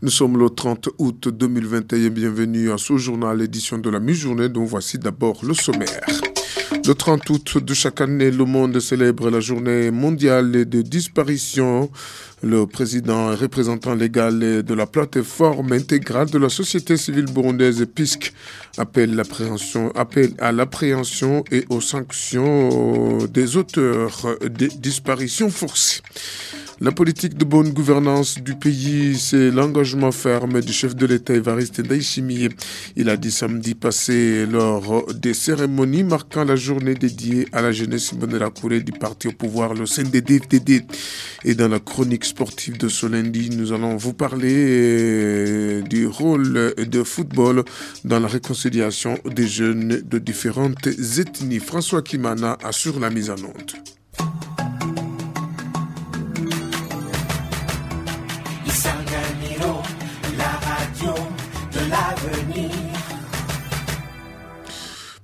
Nous sommes le 30 août 2021. Bienvenue à ce journal, édition de la mi-journée, dont voici d'abord le sommaire. Le 30 août de chaque année, le monde célèbre la journée mondiale de disparition. Le président et représentant légal de la plateforme intégrale de la société civile burundaise PISC appelle à l'appréhension et aux sanctions des auteurs des disparitions forcées. La politique de bonne gouvernance du pays, c'est l'engagement ferme du chef de l'État Evariste Ndayishimiye. Il a dit samedi passé lors des cérémonies marquant la journée dédiée à la jeunesse Courée du parti au pouvoir, le CNDD-FDD. Et dans la chronique sportive de ce lundi, nous allons vous parler euh, du rôle de football dans la réconciliation des jeunes de différentes ethnies. François Kimana assure la mise en onde.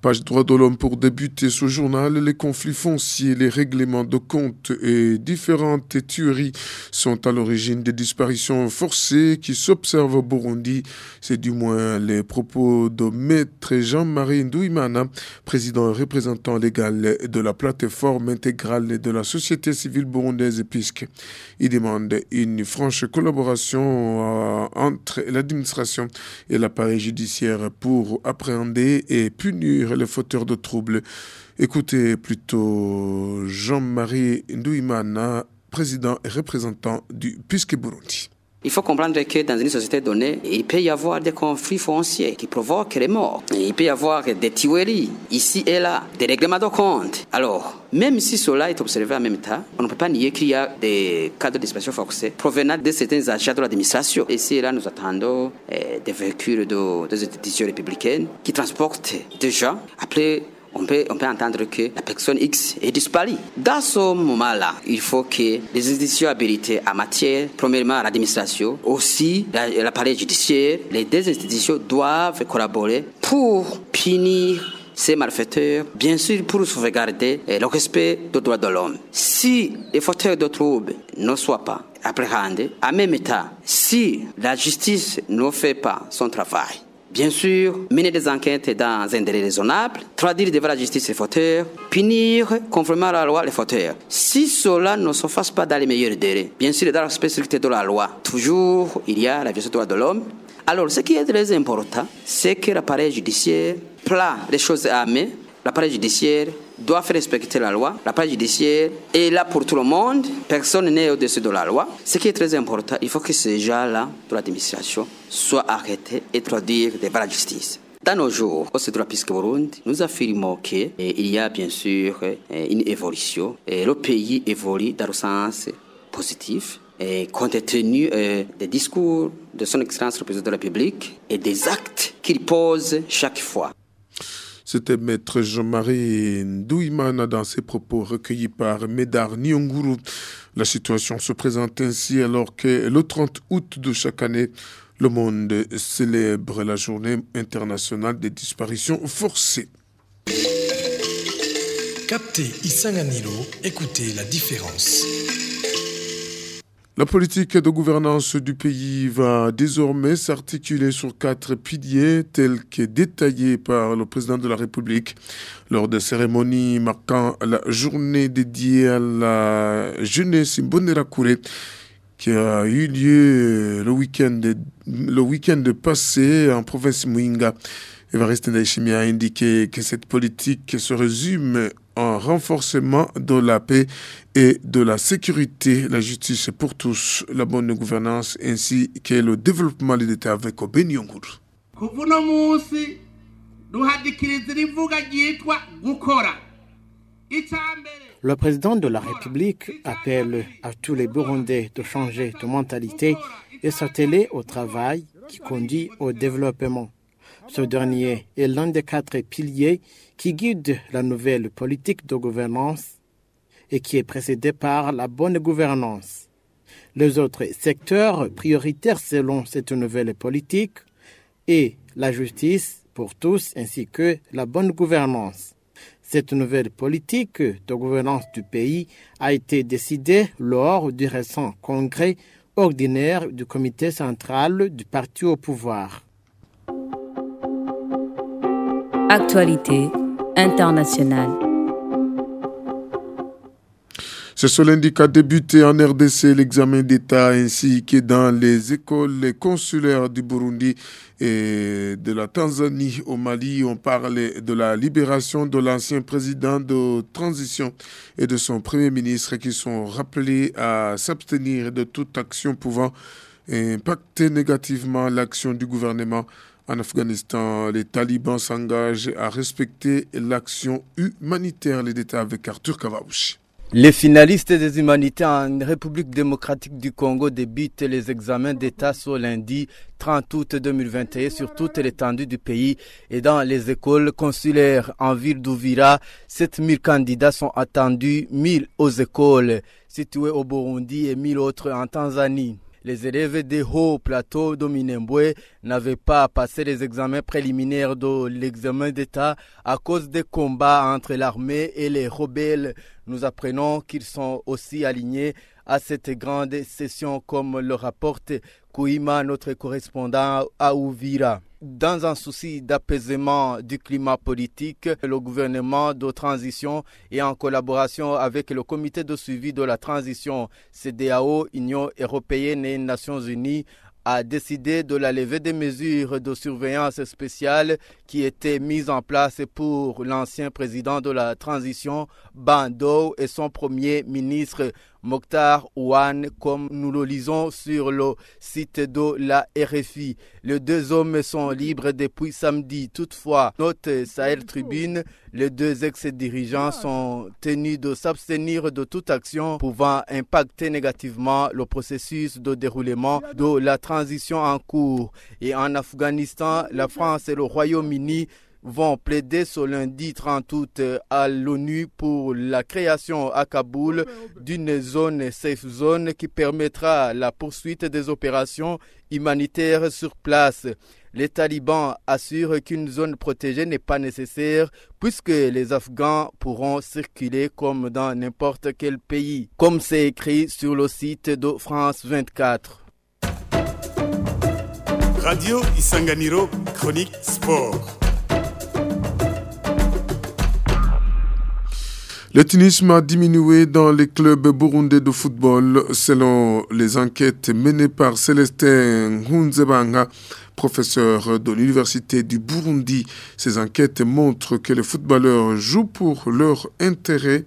Page droit de l'homme pour débuter ce journal. Les conflits fonciers, les règlements de comptes et différentes tueries sont à l'origine des disparitions forcées qui s'observent au Burundi. C'est du moins les propos de maître Jean-Marie Ndouimana, président et représentant légal de la plateforme intégrale de la société civile burundaise PISC. Il demande une franche collaboration euh, entre l'administration et l'appareil judiciaire pour appréhender et punir les fauteurs de troubles. Écoutez plutôt Jean-Marie Ndouimana, président et représentant du Puisque Burundi. Il faut comprendre que dans une société donnée, il peut y avoir des conflits fonciers qui provoquent les morts. Il peut y avoir des tueries ici et là, des règlements de compte. Alors, même si cela est observé en même temps, on ne peut pas nier qu'il y a des cas de disparition forcée provenant de certains agents de l'administration. Ici et là, nous attendons eh, des véhicules de, des institutions républicaines qui transportent des gens. Après, on peut, on peut entendre que la personne X est disparue. Dans ce moment-là, il faut que les institutions habilitées en matière, premièrement l'administration, aussi l'appareil judiciaire, les deux institutions doivent collaborer pour punir ces malfaiteurs, bien sûr pour sauvegarder le respect des droits de l'homme. Si les fauteurs de troubles ne soient pas appréhendés, en même temps, si la justice ne fait pas son travail, Bien sûr, mener des enquêtes dans un délai raisonnable, traduire devant la justice les fauteurs, punir conformément à la loi les fauteurs. Si cela ne se fasse pas dans les meilleurs délais, bien sûr, dans l'aspect strict de la loi, toujours il y a la violation des de l'homme. Alors, ce qui est très important, c'est que l'appareil judiciaire plat les choses à main, l'appareil judiciaire doit faire respecter la loi. L'appareil judiciaire est là pour tout le monde. Personne n'est au-dessus de la loi. Ce qui est très important, il faut que ces gens-là de l'administration soient arrêtés et traduits devant la justice. Dans nos jours, au Cédra Pisque Burundi, nous affirmons qu'il y a bien sûr une évolution. Et le pays évolue dans le sens positif. Compte tenu des discours de son Excellence le Président de la République et des actes qu'il pose chaque fois. C'était maître Jean-Marie Ndouimana dans ses propos recueillis par Médard Nyonguru. La situation se présente ainsi alors que le 30 août de chaque année, le monde célèbre la journée internationale des disparitions forcées. Captez Isanganilo, écoutez la différence. La politique de gouvernance du pays va désormais s'articuler sur quatre piliers tels que détaillés par le président de la République lors de cérémonies marquant la journée dédiée à la jeunesse Imbonerakure qui a eu lieu le week-end week-end passé en province Mouinga. Evariste Ndayishimiye a indiqué que cette politique se résume en renforcement de la paix et de la sécurité, la justice pour tous, la bonne gouvernance ainsi que le développement de l'État avec Obenyongur. Le président de la République appelle à tous les Burundais de changer de mentalité et s'atteler au travail qui conduit au développement. Ce dernier est l'un des quatre piliers qui guide la nouvelle politique de gouvernance et qui est précédé par la bonne gouvernance. Les autres secteurs prioritaires selon cette nouvelle politique est la justice pour tous ainsi que la bonne gouvernance. Cette nouvelle politique de gouvernance du pays a été décidée lors du récent congrès ordinaire du comité central du parti au pouvoir. Actualité internationale. C'est ce lundi qu'a débuté en RDC l'examen d'État ainsi que dans les écoles consulaires du Burundi et de la Tanzanie au Mali. On parle de la libération de l'ancien président de transition et de son premier ministre qui sont rappelés à s'abstenir de toute action pouvant impacter négativement l'action du gouvernement. En Afghanistan, les talibans s'engagent à respecter l'action humanitaire. Les détails avec Arthur Kavaouchi. Les finalistes des humanités en République démocratique du Congo débutent les examens d'État ce lundi 30 août 2021 sur toute l'étendue du pays et dans les écoles consulaires en ville d'Ouvira. 7000 candidats sont attendus, 1000 aux écoles situées au Burundi et 1000 autres en Tanzanie les élèves des hauts plateaux d'Ominembwe n'avaient pas passé les examens préliminaires de l'examen d'État à cause des combats entre l'armée et les rebelles. Nous apprenons qu'ils sont aussi alignés à cette grande session comme le rapporte Kouima, notre correspondant à Ouvira. Dans un souci d'apaisement du climat politique, le gouvernement de transition et en collaboration avec le comité de suivi de la transition CDAO, Union européenne et Nations unies a décidé de la levée des mesures de surveillance spéciale qui étaient mises en place pour l'ancien président de la transition, Bando, et son premier ministre, Mokhtar Ouane, comme nous le lisons sur le site de la RFI. Les deux hommes sont libres depuis samedi. Toutefois, note Sahel Tribune, les deux ex-dirigeants sont tenus de s'abstenir de toute action pouvant impacter négativement le processus de déroulement de la transition en cours. Et en Afghanistan, la France et le Royaume-Uni vont plaider ce lundi 30 août à l'ONU pour la création à Kaboul d'une zone safe zone qui permettra la poursuite des opérations humanitaires sur place. Les talibans assurent qu'une zone protégée n'est pas nécessaire puisque les Afghans pourront circuler comme dans n'importe quel pays, comme c'est écrit sur le site de France 24. Radio Isanganiro, chronique sport. Le tennisme a diminué dans les clubs burundais de football selon les enquêtes menées par Célestin Hunzebanga, professeur de l'Université du Burundi. Ces enquêtes montrent que les footballeurs jouent pour leur intérêt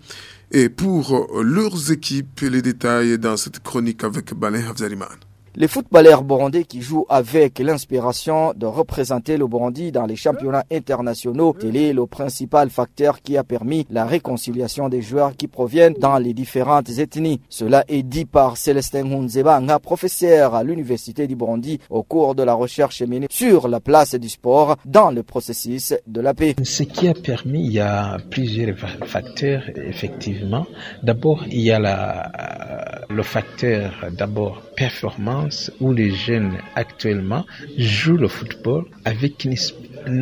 et pour leurs équipes. Les détails dans cette chronique avec Balen Hafzariman. Les footballeurs burundais qui jouent avec l'inspiration de représenter le Burundi dans les championnats internationaux, tel est le principal facteur qui a permis la réconciliation des joueurs qui proviennent dans les différentes ethnies. Cela est dit par Célestin Hunzebanga, professeur à l'Université du Burundi au cours de la recherche menée sur la place du sport dans le processus de la paix. Ce qui a permis, il y a plusieurs facteurs, effectivement. D'abord, il y a la, le facteur, d'abord, performance où les jeunes actuellement jouent le football avec une,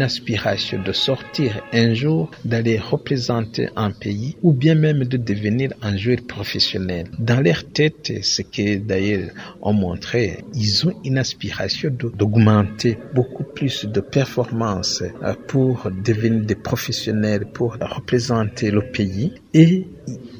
aspiration de sortir un jour, d'aller représenter un pays ou bien même de devenir un joueur professionnel. Dans leur tête, ce que d'ailleurs ont montré, ils ont une aspiration d'augmenter beaucoup plus de performances euh, pour devenir des professionnels, pour représenter le pays et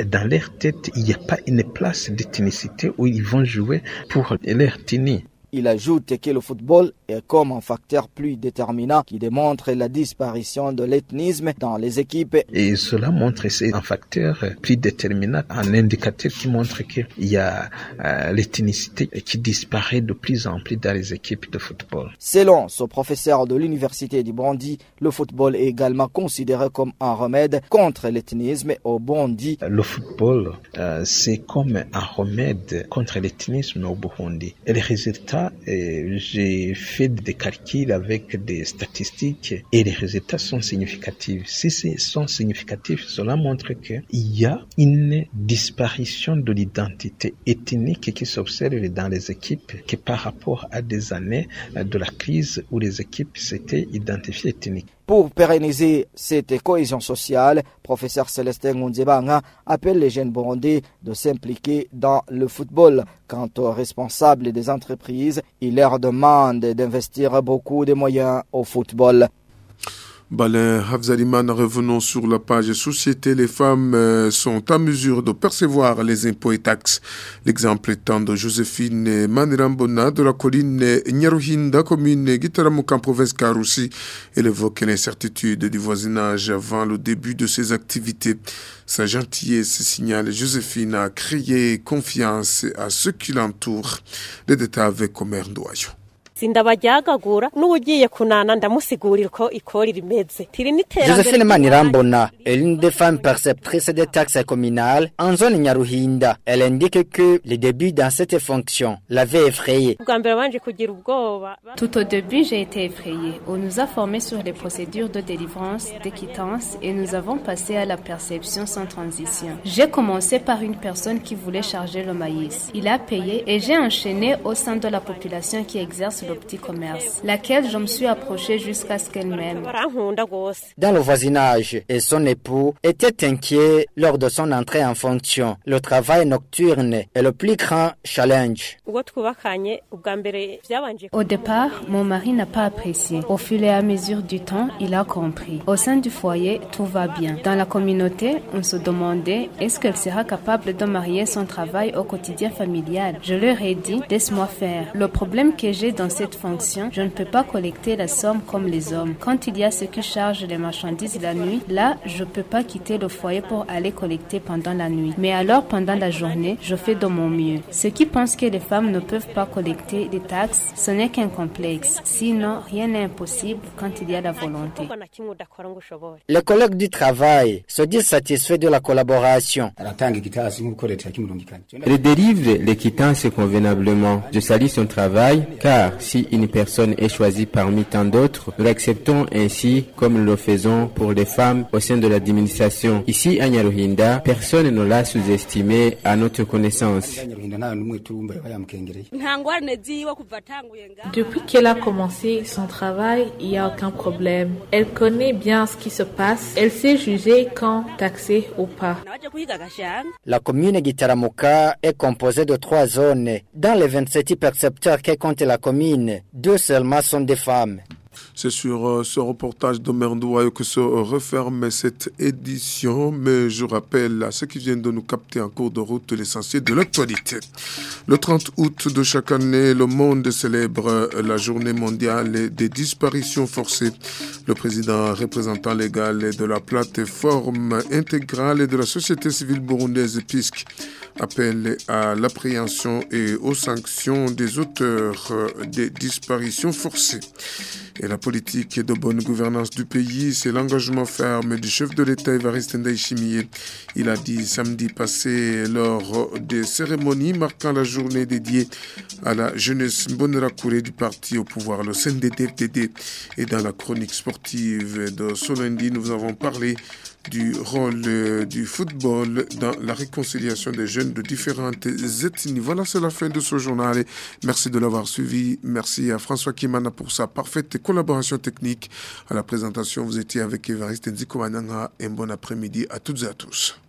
dans leur tête, il n'y a pas une place de tennicité où ils vont jouer pour leur tennis. Il ajoute que le football est comme un facteur plus déterminant qui démontre la disparition de l'ethnisme dans les équipes. Et cela montre, c'est un facteur plus déterminant, un indicateur qui montre qu'il y a euh, l'ethnicité qui disparaît de plus en plus dans les équipes de football. Selon ce professeur de l'université du Bondi, le football est également considéré comme un remède contre l'ethnisme au Burundi. Le football, euh, c'est comme un remède contre l'ethnisme au Burundi. Et les résultats j'ai fait des calculs avec des statistiques et les résultats sont significatifs. Si ils sont significatifs, cela montre qu'il y a une disparition de l'identité ethnique qui s'observe dans les équipes que par rapport à des années de la crise où les équipes s'étaient identifiées ethniques. Pour pérenniser cette cohésion sociale, professeur Célestin Ngunzebanga appelle les jeunes burundais de s'impliquer dans le football. Quant aux responsables des entreprises, il leur demande d'investir beaucoup de moyens au football. Balin Hafzaliman, revenons sur la page société. Les femmes euh, sont à mesure de percevoir les impôts et taxes. L'exemple étant de Joséphine Manirambona de la colline Nyaruhinda, commune Gitaramukan, province Karoussi. Elle évoque l'incertitude du voisinage avant le début de ses activités. Sa gentillesse signale Joséphine a créé confiance à ceux qui l'entourent. Les détails avec Omer Ndoyo. Josephine Manirambona est l'une des femmes perceptrices des taxes communales en zone Nyaruhinda. Elle indique que le début dans cette fonction l'avait effrayée. Tout au début, j'ai été effrayée. On nous a formés sur les procédures de délivrance, de quittance et nous avons passé à la perception sans transition. J'ai commencé par une personne qui voulait charger le maïs. Il a payé et j'ai enchaîné au sein de la population qui exerce le petit commerce, laquelle je me suis approchée jusqu'à ce qu'elle m'aime. Dans le voisinage, et son époux était inquiet lors de son entrée en fonction. Le travail nocturne est le plus grand challenge. Au départ, mon mari n'a pas apprécié. Au fur et à mesure du temps, il a compris. Au sein du foyer, tout va bien. Dans la communauté, on se demandait est-ce qu'elle sera capable de marier son travail au quotidien familial? Je leur ai dit laisse-moi faire. Le problème que j'ai dans cette fonction, je ne peux pas collecter la somme comme les hommes. Quand il y a ceux qui chargent les marchandises la nuit, là, je peux pas quitter le foyer pour aller collecter pendant la nuit. Mais alors, pendant la journée, je fais de mon mieux. Ceux qui pensent que les femmes ne peuvent pas collecter des taxes, ce n'est qu'un complexe. Sinon, rien n'est impossible quand il y a la volonté. Les collègues du travail se disent satisfaits de la collaboration. Elle dérive les quittances convenablement. Je salue son travail car si une personne est choisie parmi tant d'autres, nous l'acceptons ainsi comme nous le faisons pour les femmes au sein de l'administration. Ici à Nyaruhinda, personne ne l'a sous-estimé à notre connaissance. Depuis qu'elle a commencé son travail, il n'y a aucun problème. Elle connaît bien ce qui se passe. Elle sait juger quand taxer ou pas. La commune Gitaramuka est composée de trois zones. Dans les 27 percepteurs que compte la commune, deux seulement sont des femmes. C'est sur euh, ce reportage de Merdouaille que se referme cette édition, mais je rappelle à ceux qui viennent de nous capter en cours de route l'essentiel de l'actualité. Le 30 août de chaque année, le monde célèbre la journée mondiale des disparitions forcées. Le président représentant légal de la plateforme intégrale de la société civile burundaise PISC appelle à l'appréhension et aux sanctions des auteurs des disparitions forcées. Et la politique de bonne gouvernance du pays, c'est l'engagement ferme du chef de l'État Evariste Ndayishimiye. Il a dit samedi passé lors des cérémonies marquant la journée dédiée à la jeunesse Mbonerakouré du parti au pouvoir, le CNDD-FDD. Et dans la chronique sportive de ce lundi, nous avons parlé du rôle euh, du football dans la réconciliation des de différentes ethnies. Voilà, c'est la fin de ce journal. Merci de l'avoir suivi. Merci à François Kimana pour sa parfaite collaboration technique. À la présentation, vous étiez avec Evariste Nzikomananga. Un bon après-midi à toutes et à tous.